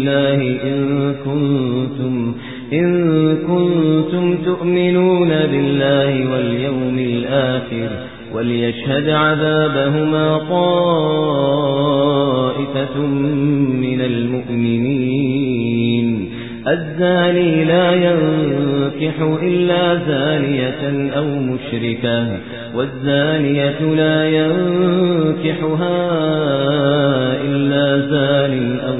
الله إن كنتم, إن كنتم تؤمنون بالله واليوم الآخر وليشهد عذابهما طائفة من المؤمنين الزاني لا ينكح إلا زانية أو مشركة والزانية لا ينكحها إلا زان أو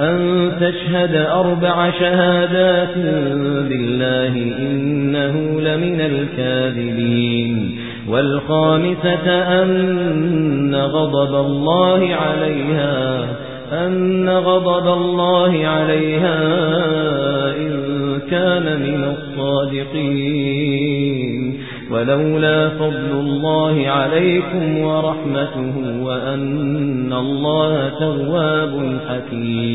أن تشهد أربع شهادات بالله إنه لمن الكاذبين. والخامسة أن غضب الله عليها أن غضب الله عليها إن كان من الصادقين. ولولا فضل الله عليكم ورحمته وأن الله تواب حكيم.